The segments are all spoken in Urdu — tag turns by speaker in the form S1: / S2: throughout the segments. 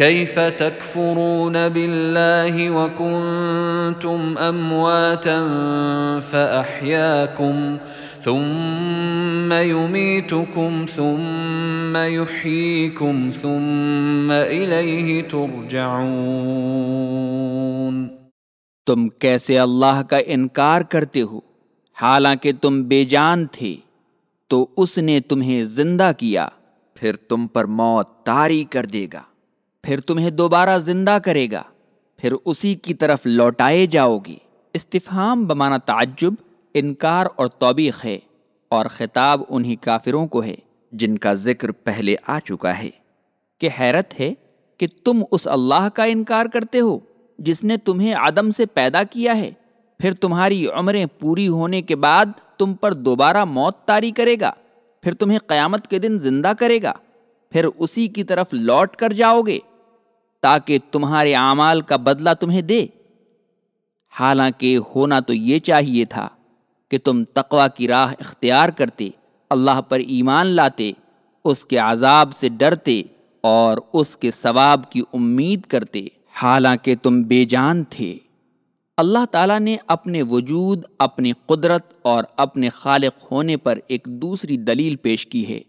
S1: كيف تكفرون بالله وكنتم امواتا فاحياكم ثم يميتكم ثم يحييكم ثم اليه ترجعون
S2: تم کیسے اللہ کا انکار کرتے ہو؟ حالانکہ تم بے جان تھے، تو اس نے تمہیں زندہ کیا، پھر تم پر موت تاری کر دے گا۔ پھر تمہیں دوبارہ زندہ کرے گا، پھر اسی کی طرف لوٹائے جاؤ گے استفہام بمانا تعجب، انکار اور توبیخ ہے، اور خطاب انہی کافروں کو ہے جن کا ذکر پہلے آ چکا ہے۔ کہ حیرت ہے کہ تم اس اللہ کا انکار کرتے ہو جس نے تمہیں عدم سے پیدا کیا ہے۔ پھر تمہاری عمریں پوری ہونے کے بعد تم پر دوبارہ موت تاری کرے گا۔ پھر تمہیں قیامت کے دن زندہ کرے گا۔ پھر اسی کی طرف لوٹ کر جاؤ گے۔ تاکہ تمہارے اعمال کا بدلہ تمہیں دے۔ حالانکہ ہونا تو یہ چاہیے تھا کہ تم تقوا کی راہ اختیار کرتے، اللہ پر ایمان لاتے، اس کے عذاب سے ڈرتے اور اس کے ثواب کی امید کرتے۔ حالانکہ تم بے جان تھے۔ اللہ تعالیٰ نے اپنے وجود، اپنی قدرت اور اپنے خالق ہونے پر ایک دوسری دلیل پیش کی ہے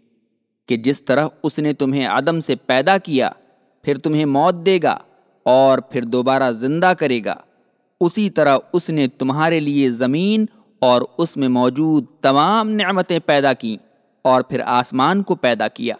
S2: کہ جس طرح اس نے تمہیں عدم سے پیدا کیا پھر تمہیں موت دے گا اور پھر دوبارہ زندہ کرے گا۔ اسی طرح اس نے تمہارے لیے زمین اور اس میں موجود تمام نعمتیں پیدا کیں اور پھر آسمان کو پیدا کیا۔